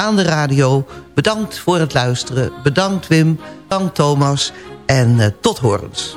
aan de radio. Bedankt voor het luisteren. Bedankt Wim, bedankt Thomas en uh, tot horens.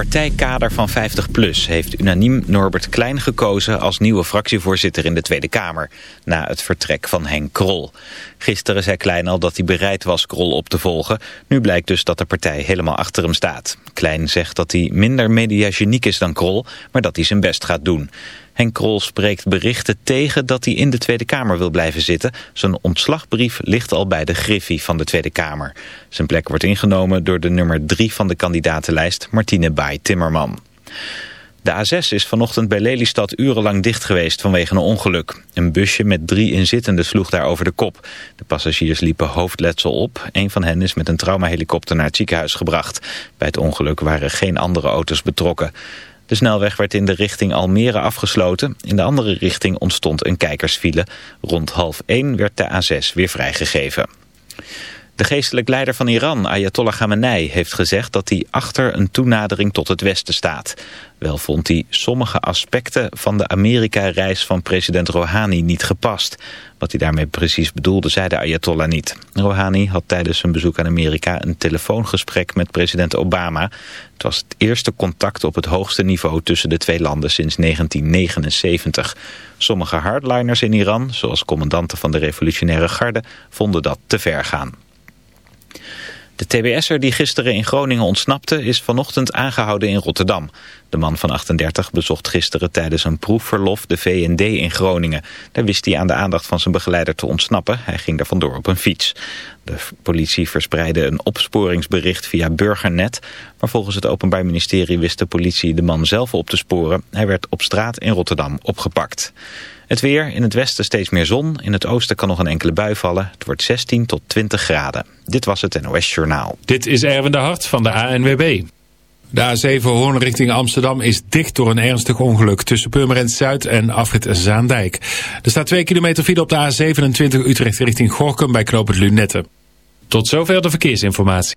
Partijkader van 50PLUS heeft unaniem Norbert Klein gekozen... als nieuwe fractievoorzitter in de Tweede Kamer... na het vertrek van Henk Krol. Gisteren zei Klein al dat hij bereid was Krol op te volgen. Nu blijkt dus dat de partij helemaal achter hem staat. Klein zegt dat hij minder mediageniek is dan Krol... maar dat hij zijn best gaat doen. Henk Krol spreekt berichten tegen dat hij in de Tweede Kamer wil blijven zitten. Zijn ontslagbrief ligt al bij de griffie van de Tweede Kamer. Zijn plek wordt ingenomen door de nummer drie van de kandidatenlijst, Martine Baai-Timmerman. De A6 is vanochtend bij Lelystad urenlang dicht geweest vanwege een ongeluk. Een busje met drie inzittenden sloeg daar over de kop. De passagiers liepen hoofdletsel op. Een van hen is met een traumahelikopter naar het ziekenhuis gebracht. Bij het ongeluk waren geen andere auto's betrokken. De snelweg werd in de richting Almere afgesloten. In de andere richting ontstond een kijkersfile. Rond half één werd de A6 weer vrijgegeven. De geestelijk leider van Iran, Ayatollah Khamenei, heeft gezegd dat hij achter een toenadering tot het Westen staat. Wel vond hij sommige aspecten van de Amerika-reis van president Rouhani niet gepast. Wat hij daarmee precies bedoelde, zei de Ayatollah niet. Rouhani had tijdens zijn bezoek aan Amerika een telefoongesprek met president Obama. Het was het eerste contact op het hoogste niveau tussen de twee landen sinds 1979. Sommige hardliners in Iran, zoals commandanten van de revolutionaire garde, vonden dat te ver gaan. De TBS'er die gisteren in Groningen ontsnapte is vanochtend aangehouden in Rotterdam. De man van 38 bezocht gisteren tijdens een proefverlof de VND in Groningen. Daar wist hij aan de aandacht van zijn begeleider te ontsnappen. Hij ging daar vandoor op een fiets. De politie verspreidde een opsporingsbericht via Burgernet. Maar volgens het Openbaar Ministerie wist de politie de man zelf op te sporen. Hij werd op straat in Rotterdam opgepakt. Het weer, in het westen steeds meer zon. In het oosten kan nog een enkele bui vallen. Het wordt 16 tot 20 graden. Dit was het NOS Journaal. Dit is Erwin de Hart van de ANWB. De A7 Hoorn richting Amsterdam is dicht door een ernstig ongeluk tussen Purmerend Zuid en Afrit Zaandijk. Er staat 2 kilometer file op de A27 Utrecht richting Gorkum bij knooppunt Lunette. Tot zover de verkeersinformatie.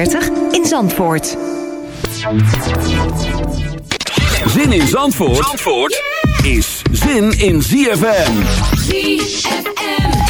in Zandvoort. Zin in Zandvoort, Zandvoort is zin in ZFM. ZFM.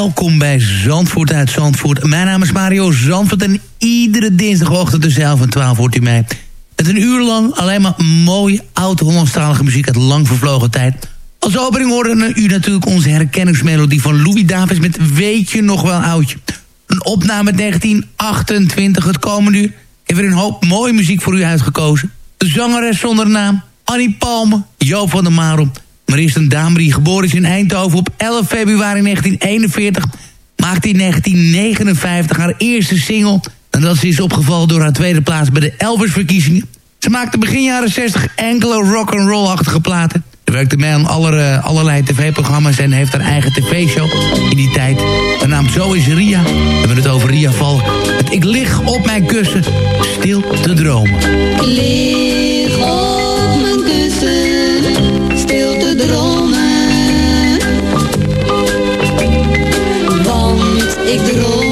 Welkom bij Zandvoort uit Zandvoort. Mijn naam is Mario Zandvoort en iedere dinsdagochtend tussen 11 en 12 hoort u mij... met een uur lang alleen maar mooie oud-Hollandstalige muziek uit lang vervlogen tijd. Als opening hoorde u natuurlijk onze herkenningsmelodie van Louis Davis met Weet je nog wel oudje. Een opname uit 1928, het komende uur. Heb weer een hoop mooie muziek voor u uitgekozen. De zangeres zonder naam, Annie Palme, Joop van der Marel... Maar eerst een dame die geboren is in Eindhoven op 11 februari 1941... maakte in 1959 haar eerste single... en dat is opgevallen door haar tweede plaats bij de Elvis-verkiezingen. Ze maakte begin jaren 60 enkele rock-and-roll-achtige platen. Ze werkte mee aan aller, allerlei tv-programma's en heeft haar eigen tv-show in die tijd. Genaamd Zo is Ria. We hebben het over Ria Valk. Ik lig op mijn kussen, stil te dromen. Ik droom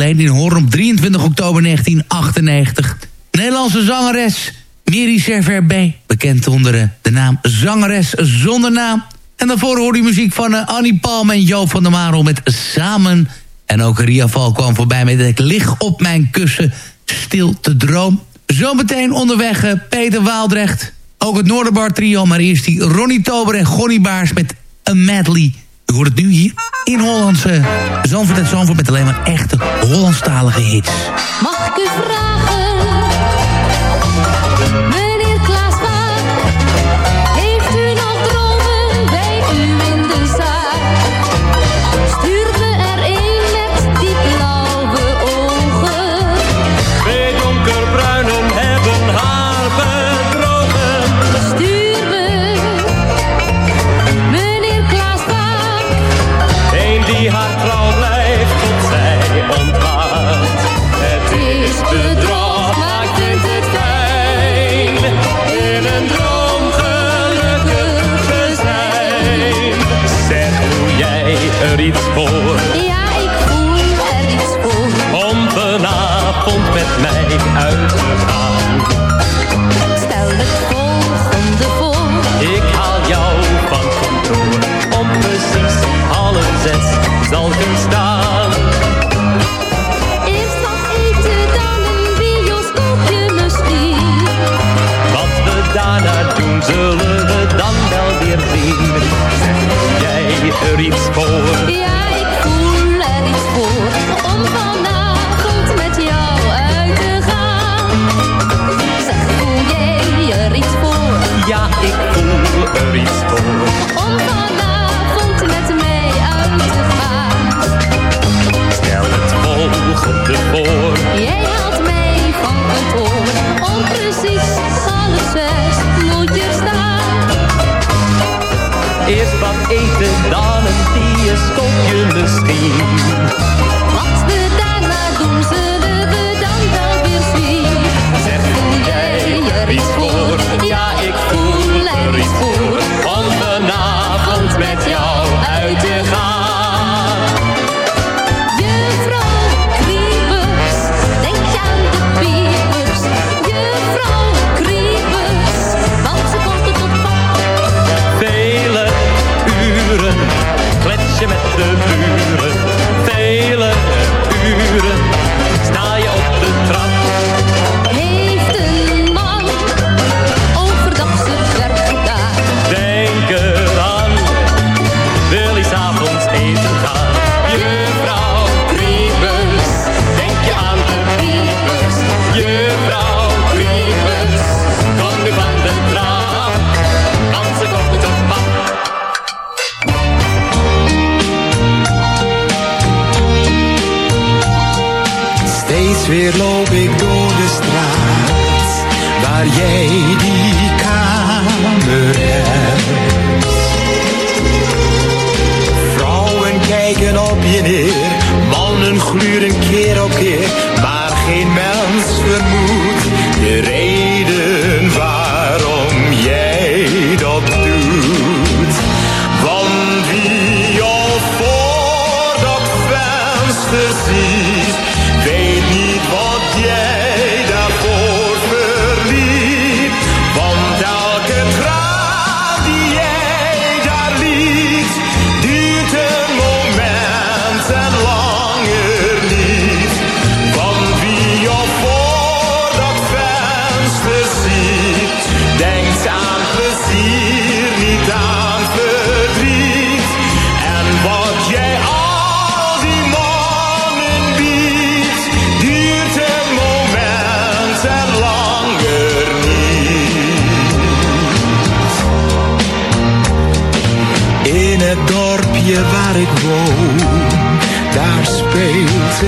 geleden in Hoorn op 23 oktober 1998. Nederlandse zangeres Miri B. bekend onder eh, de naam Zangeres Zonder Naam. En daarvoor hoorde je muziek van eh, Annie Palm en Jo van der Marel met Samen. En ook Riaval kwam voorbij met Ik lig op mijn kussen, stil te droom. Zometeen onderweg eh, Peter Waaldrecht. Ook het Noorderbar trio, maar eerst die Ronnie Tober en Gonnie Baars met een medley... U hoort het nu hier in Hollandse Zandvoort en Zandvoort... met alleen maar echte Hollandstalige hits. Mag ik u vragen? er. Ja.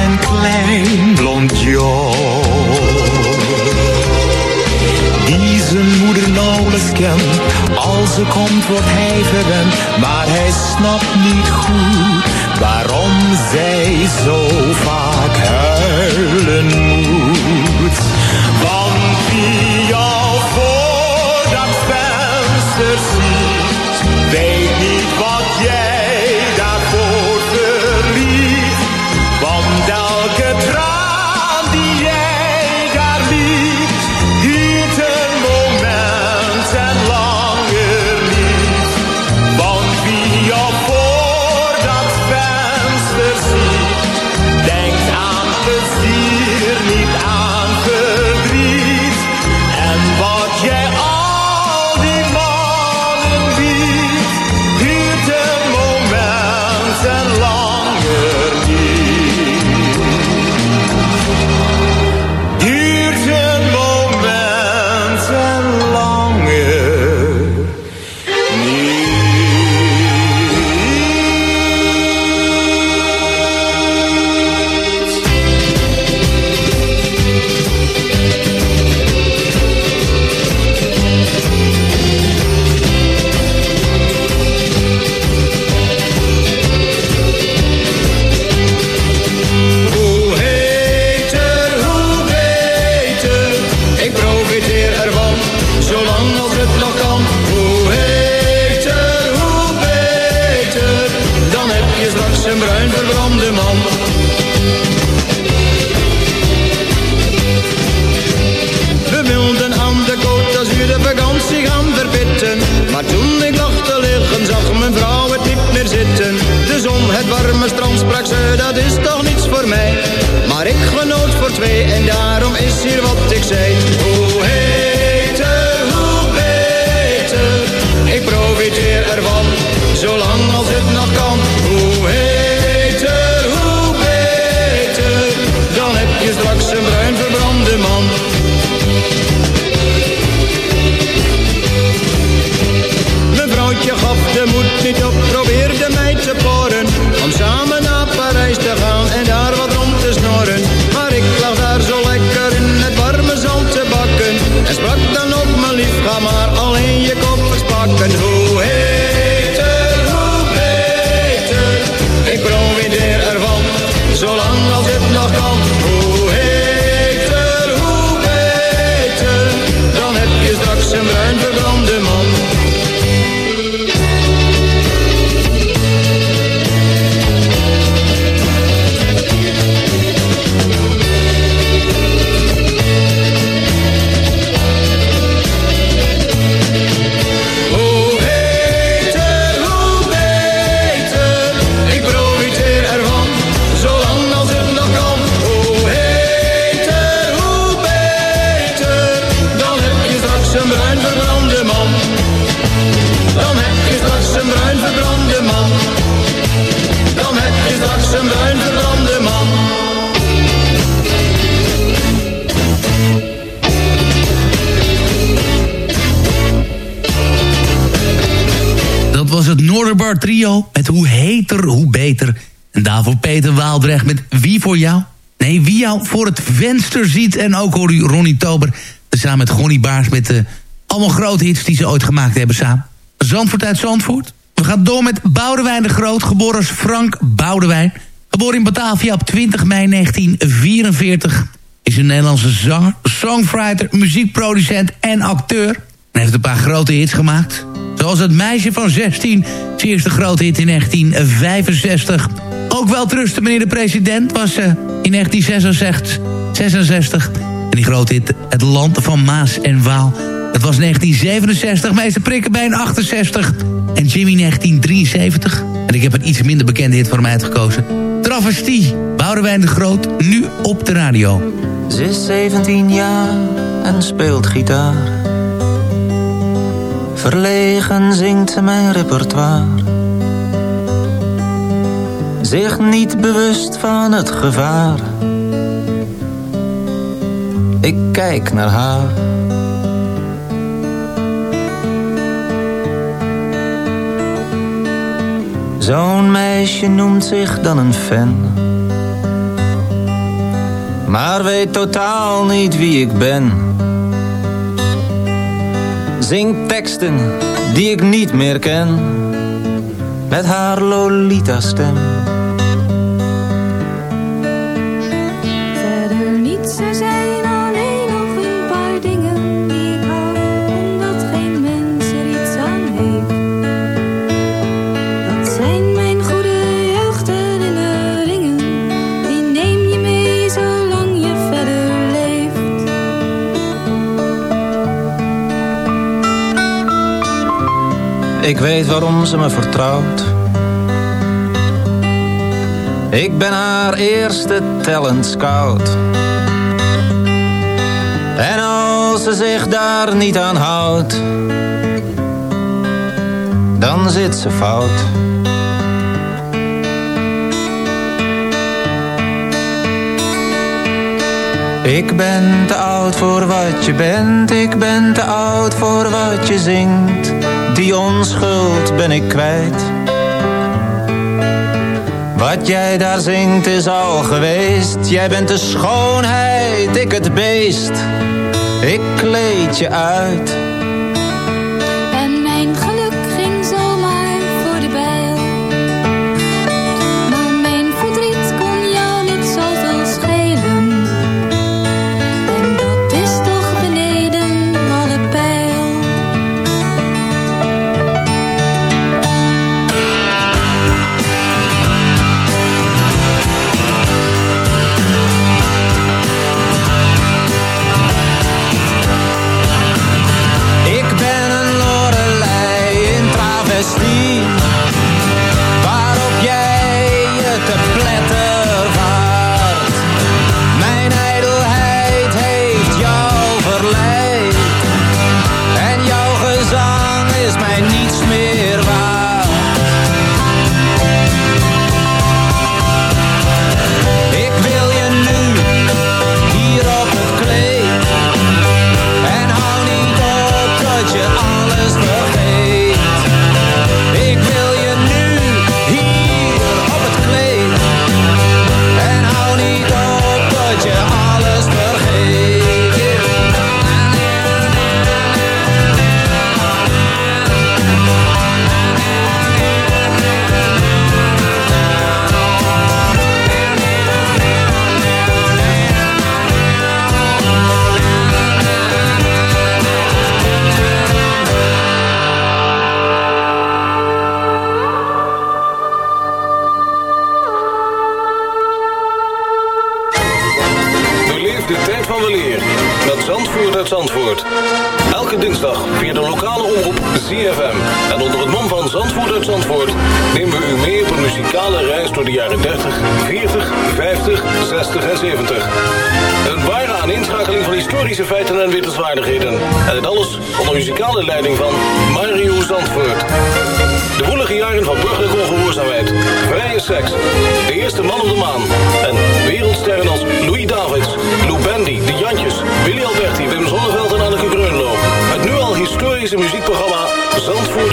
Een klein blond jong. Die zijn moeder nauwelijks kent. Als ze komt wordt hij. Maar hij snapt niet goed waarom zij zo vaak huilen moet. Want wie jou voor dat venster ziet, weet niet wat jij trio met Hoe heter, hoe beter. En daarvoor Peter Waaldrecht met Wie voor jou? Nee, wie jou voor het venster ziet. En ook hoor u Ronnie Tober samen met Gonnie Baars... met de allemaal grote hits die ze ooit gemaakt hebben samen. Zandvoort uit Zandvoort. We gaan door met Boudewijn de Groot, geboren als Frank Boudewijn. Geboren in Batavia op 20 mei 1944. Is een Nederlandse zanger, songwriter, muziekproducent en acteur. En heeft een paar grote hits gemaakt. Zoals Het Meisje van 16, zijn eerste grote hit in 1965. Ook wel trusten, meneer de president, was eh, in 1966. 66. En die grote hit Het Land van Maas en Waal. Dat was 1967, meester Prikkenbeen 68 en Jimmy 1973. En ik heb een iets minder bekende hit voor hem uitgekozen. Travestie, Boudewijn de Groot, nu op de radio. Ze is 17 jaar en speelt gitaar. Verlegen zingt mijn repertoire. Zich niet bewust van het gevaar. Ik kijk naar haar. Zo'n meisje noemt zich dan een fan. maar weet totaal niet wie ik ben. Zing teksten die ik niet meer ken, met haar Lolita-stem. Verder Ik weet waarom ze me vertrouwt. Ik ben haar eerste talent scout. En als ze zich daar niet aan houdt, dan zit ze fout. Ik ben te oud voor wat je bent, ik ben te oud voor wat je zingt. Die onschuld ben ik kwijt. Wat jij daar zingt is al geweest. Jij bent de schoonheid, ik het beest. Ik kleed je uit.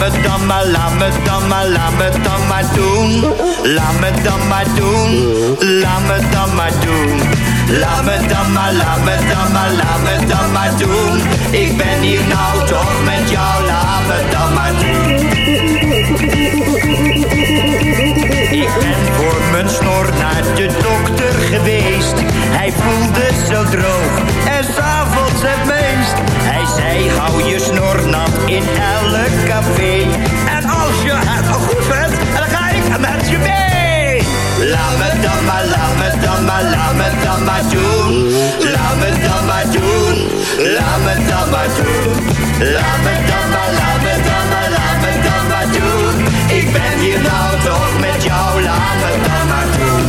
me dan maar, laat me dan maar, laat me dan maar doen. Laat me dan maar doen, laat me dan maar doen. Laat me dan maar, laat me dan maar, laat me dan maar doen. Ik ben hier nou toch met jou, laat me dan maar doen. Ik ben voor mijn snor naar de dokter geweest. Hij voelde zo droog en Hij zei, hou je snor nat in elk café. En als je het goed vindt, dan ga ik met je mee. Laat me dan maar, laat me dan maar, laat me dan maar doen. Laat me dan maar doen, laat me dan maar doen. Laat me dan maar, laat me dan maar, laat me dan maar doen. Ik ben hier nou toch met jou, laat me dan maar doen.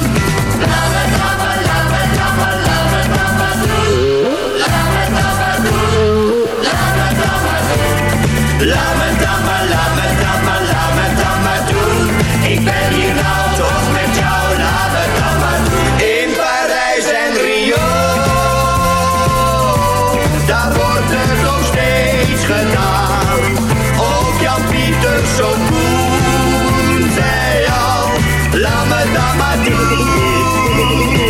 Laat me dan Laat me dan maar, laat me dan maar, laat me dan maar doen. Ik ben hier nou toch met jou, laat me dan maar doen. In Parijs en Rio, daar wordt het nog steeds gedaan. Ook Jan Pieter zo zei al, laat me dan maar doen.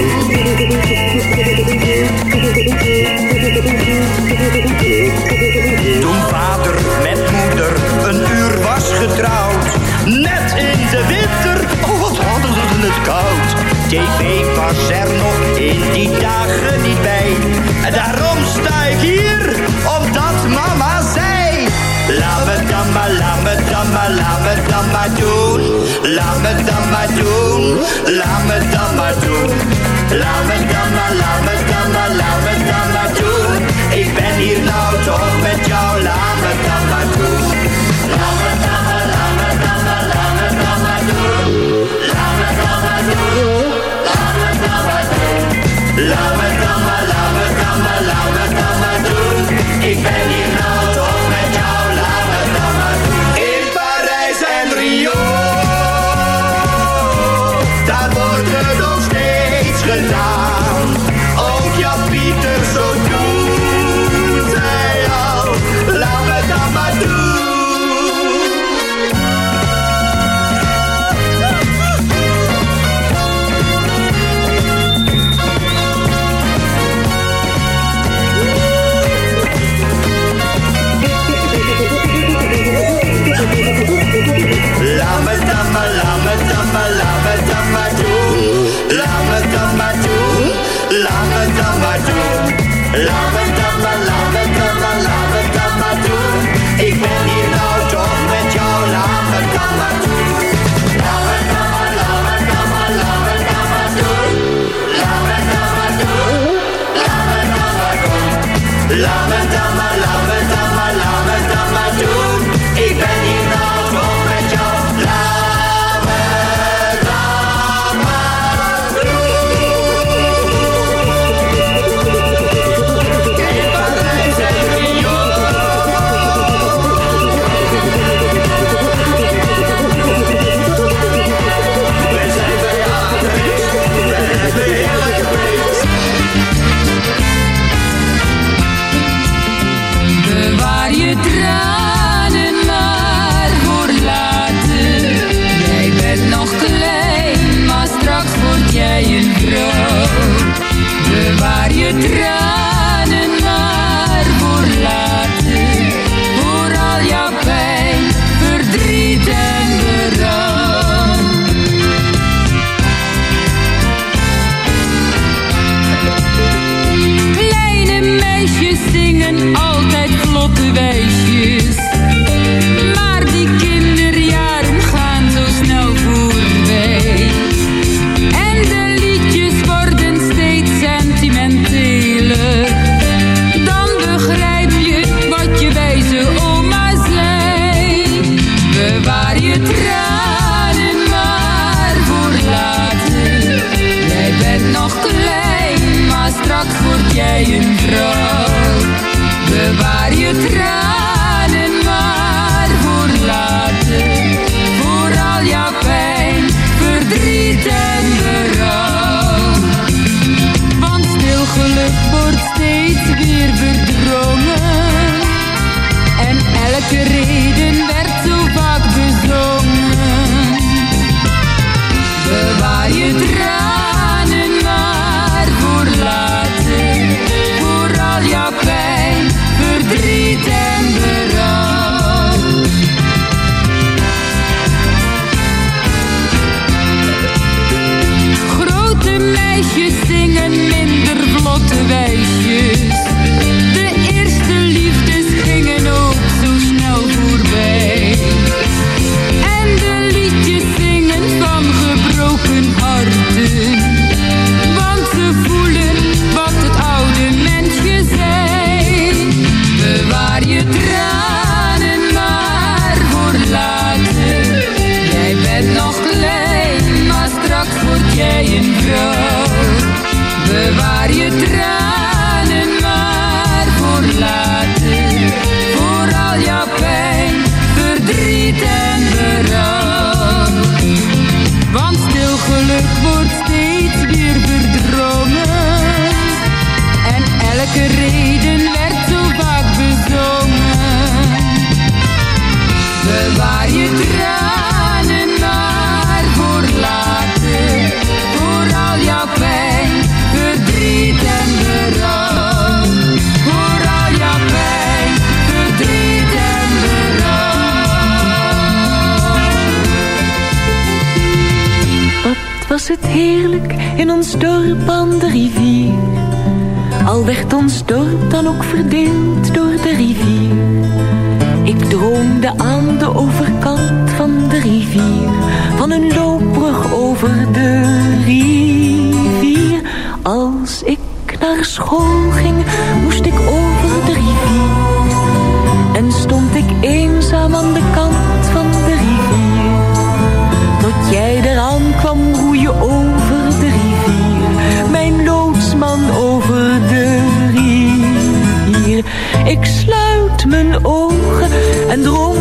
Van aan de kant van de rivier. Tot jij eraan kwam roeien over de rivier. Mijn loodsman over de rivier. Ik sluit mijn ogen en droom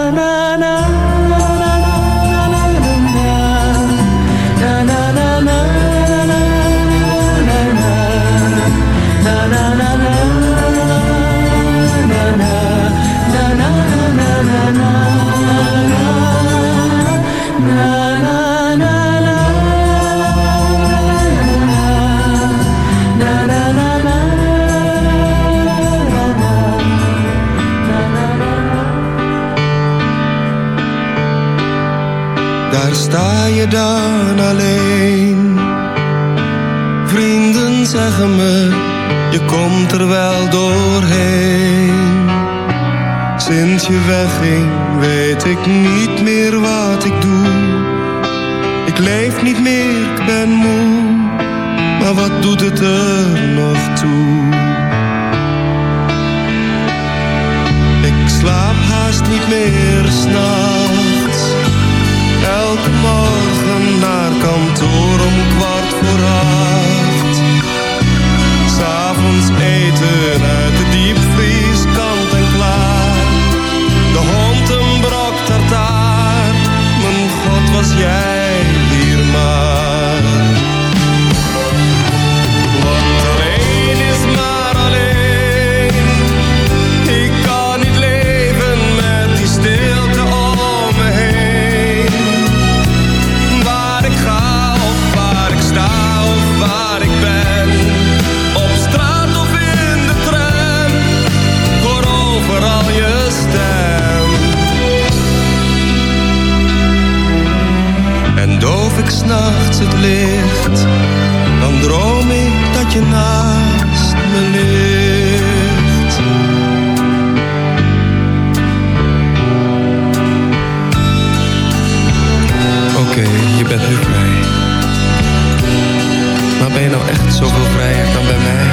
Zoveel vrijer dan bij mij.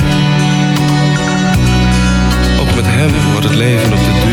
Ook met hem wordt het leven op de toekomst.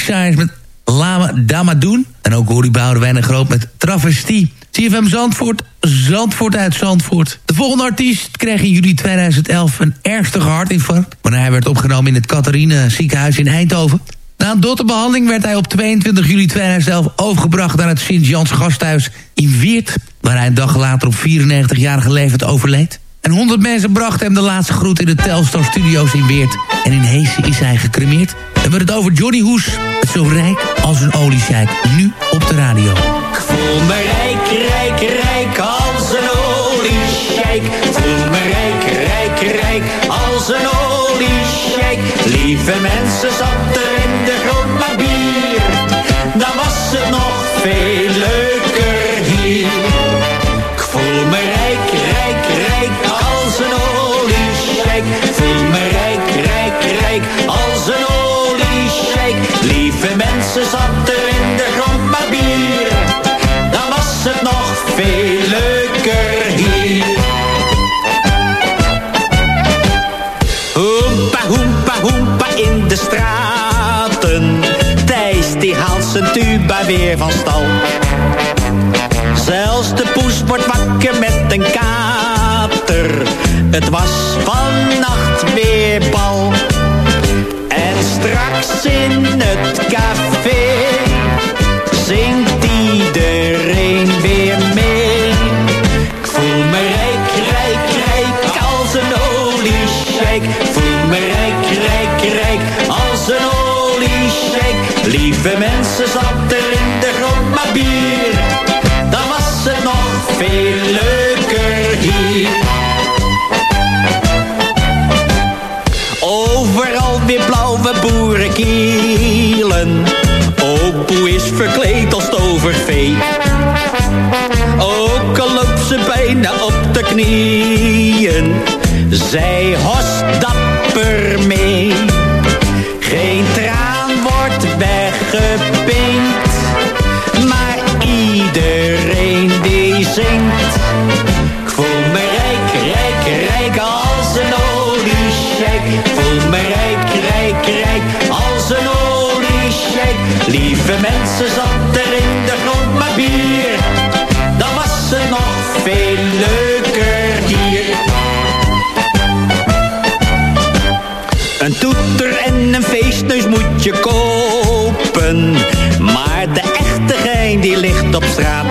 Samen met Lama Damadoen. En ook Horry Boudewijn en Groot met Travestie. CFM Zandvoort, Zandvoort uit Zandvoort. De volgende artiest kreeg in juli 2011 een ernstige hartinfarct... wanneer hij werd opgenomen in het Catharine ziekenhuis in Eindhoven. Na een dotterbehandeling werd hij op 22 juli 2011 overgebracht... naar het Sint-Jans gasthuis in Weert... waar hij een dag later op 94-jarige leeftijd overleed. En 100 mensen brachten hem de laatste groet in de Telstar Studios in Weert. En in Heesen is hij gecremeerd. We hebben het over Johnny Hoes. Het zo rijk als een oliesjijk. Nu op de radio. Ik voel me rijk, rijk, rijk als een oliesjijk. Ik voel me rijk, rijk, rijk als een oliesjijk. Lieve mensen, zat er Het was vannacht weer bal. En straks in het café zingt iedereen weer mee. Ik voel me rijk, rijk, rijk als een oliesjijk. Ik voel me rijk, rijk, rijk als een oliesjijk. Lieve mensen, Zij host dapper mee. Geen traan wordt weggepinkt. Maar iedereen die zingt. Ik voel me rijk, rijk, rijk als een oliesjijk. Ik voel me rijk, rijk, rijk als een oliesjijk. Lieve mensen, zat er je kopen. Maar de echte gein die ligt op straat.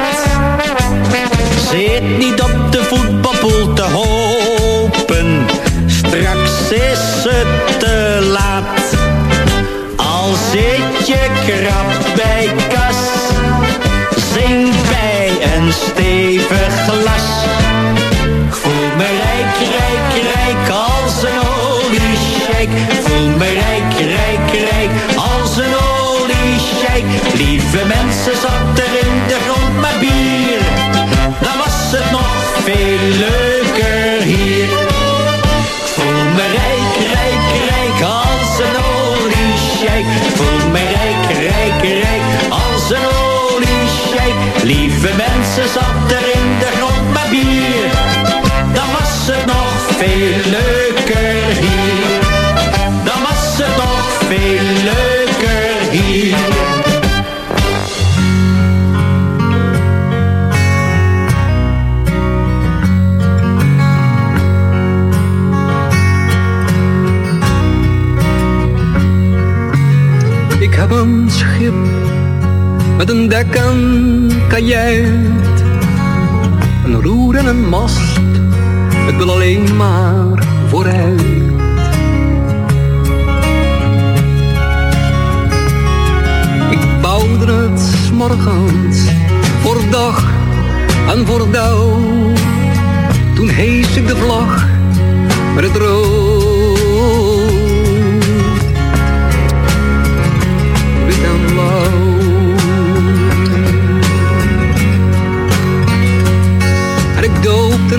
Zit niet op de voetbalpoel te hopen. Straks is het te laat. Al zit je krap bij. Lieve mensen, zat er in de grond maar bier. Dan was het nog veel leuker hier. Ik voel me rijk, rijk, rijk als een oliesjijk. Ik voel me rijk, rijk, rijk als een oliesjijk. Lieve mensen, zat er in de grond maar bier. Dan was het nog veel leuker een schip met een dek en kajuit. Een roer en een mast, het wil alleen maar vooruit. Ik bouwde het 's morgens voor dag en voor dauw. Toen hees ik de vlag met het rood.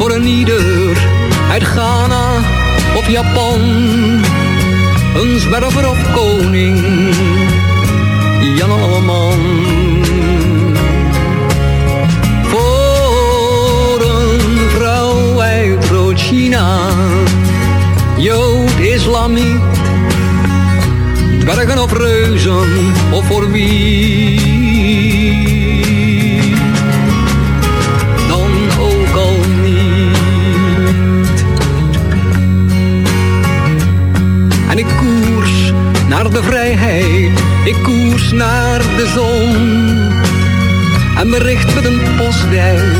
voor een ieder uit Ghana of Japan. Een zwerver of koning, Jan. Voor een vrouw uit Rood-China, Jood, Islamiet. Bergen of reuzen, of voor wie naar de zon. En bericht met een postduif,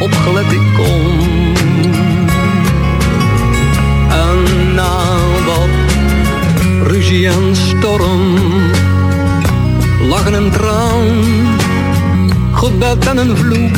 opgelet ik kom. En na wat ruzie en storm, lachen en traan, gebed en een vloek,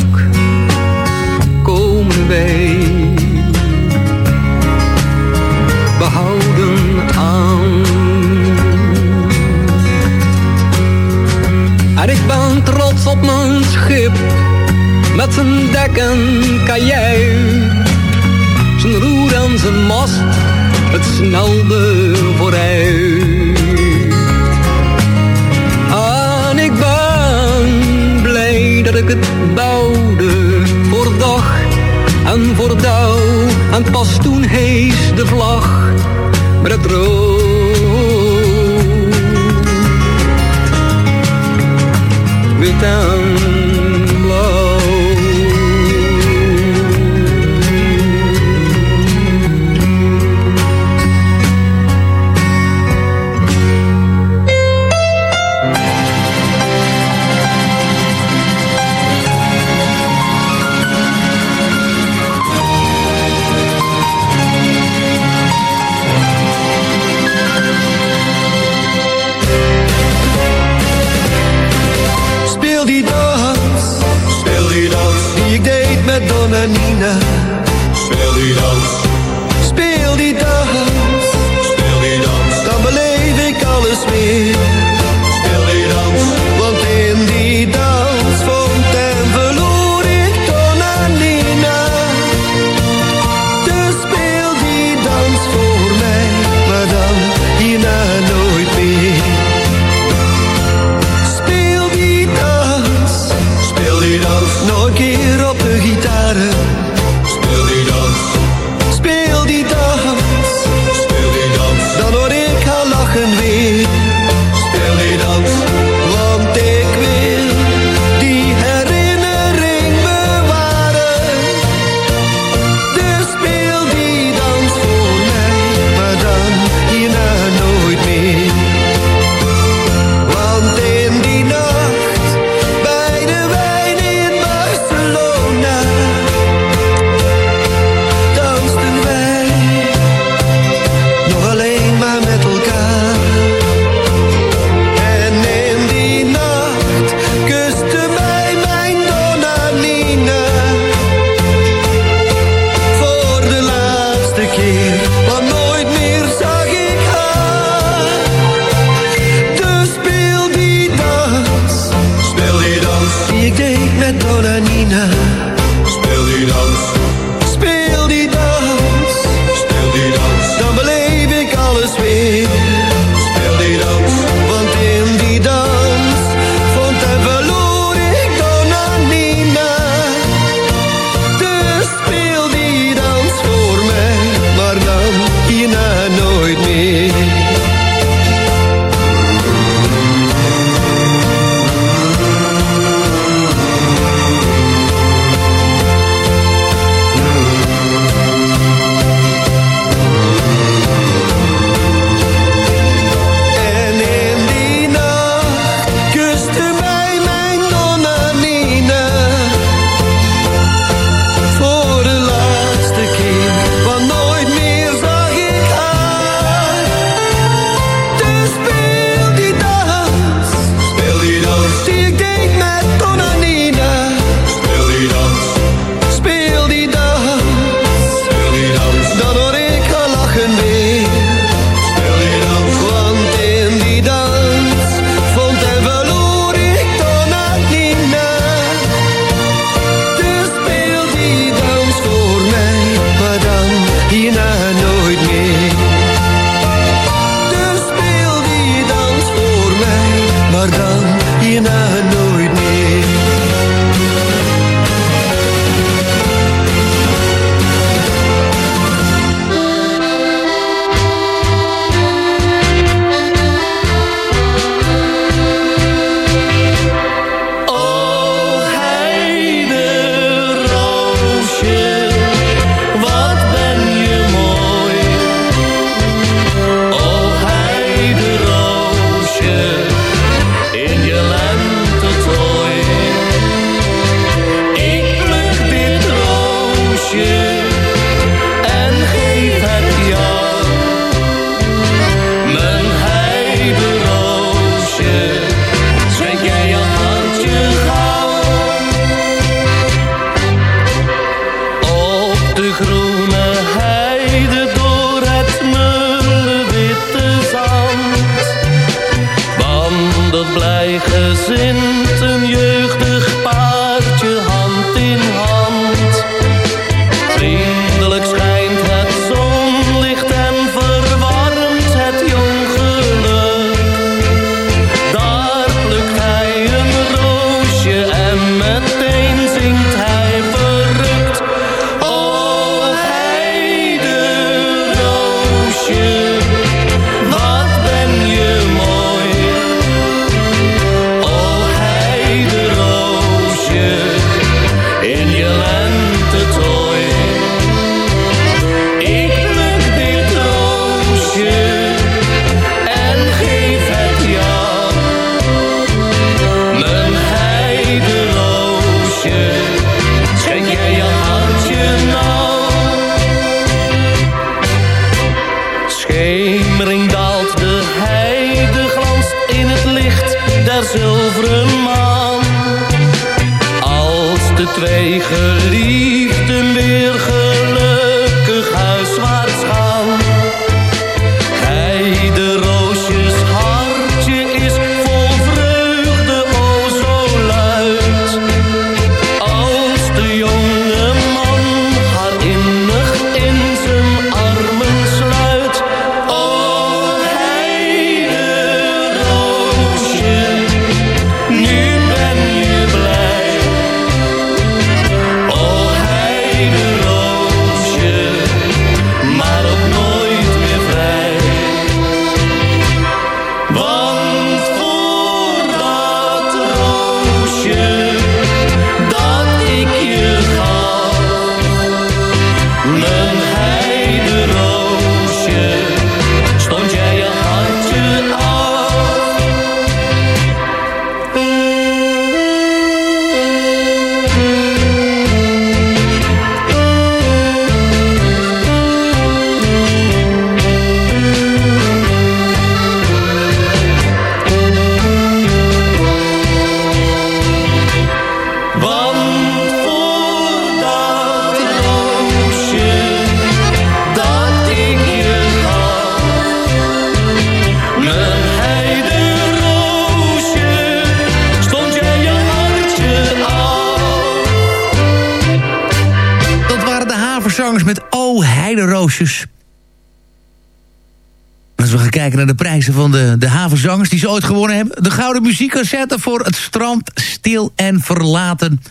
Als we gaan kijken naar de prijzen van de, de havenzangers die ze ooit gewonnen hebben. De Gouden Muziekcassette voor Het Strand Stil en Verlaten.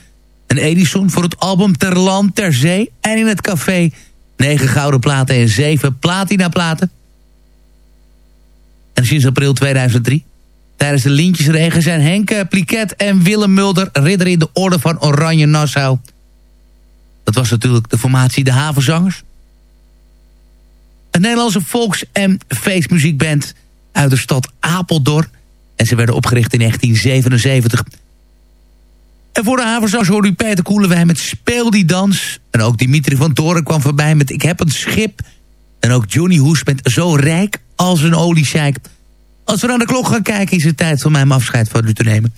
Een Edison voor het album Ter Land, Ter Zee en in het café. 9 gouden platen en 7 platina platen. En sinds april 2003. Tijdens de Lintjesregen zijn Henk Pliket en Willem Mulder... ridder in de orde van Oranje Nassau. Dat was natuurlijk de formatie De Havenzangers. Een Nederlandse volks- en feestmuziekband uit de stad Apeldoorn. En ze werden opgericht in 1977. En voor de havenzangers hoorde u Peter Koelewijn met Speel die dans. En ook Dimitri van Toren kwam voorbij met Ik heb een schip. En ook Johnny Hoes met Zo rijk als een oliescheik. Als we naar de klok gaan kijken is het tijd voor mij om afscheid van u te nemen.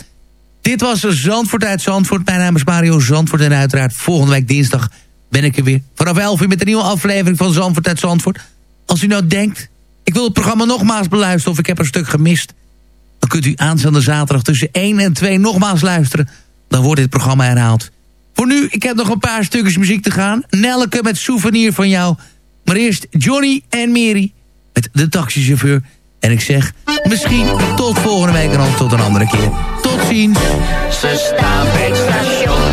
Dit was Zandvoort uit Zandvoort. Mijn naam is Mario Zandvoort. En uiteraard volgende week dinsdag ben ik er weer. Vanaf 11 uur met een nieuwe aflevering van Zandvoort uit Zandvoort. Als u nou denkt, ik wil het programma nogmaals beluisteren... of ik heb een stuk gemist... dan kunt u aanstaande zaterdag tussen 1 en 2 nogmaals luisteren. Dan wordt dit programma herhaald. Voor nu, ik heb nog een paar stukjes muziek te gaan. Nelke met Souvenir van jou. Maar eerst Johnny en Mary met de taxichauffeur. En ik zeg, misschien tot volgende week en dan tot een andere keer. Tot ziens. Ze staan bij het station